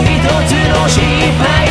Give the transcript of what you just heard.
一つの失敗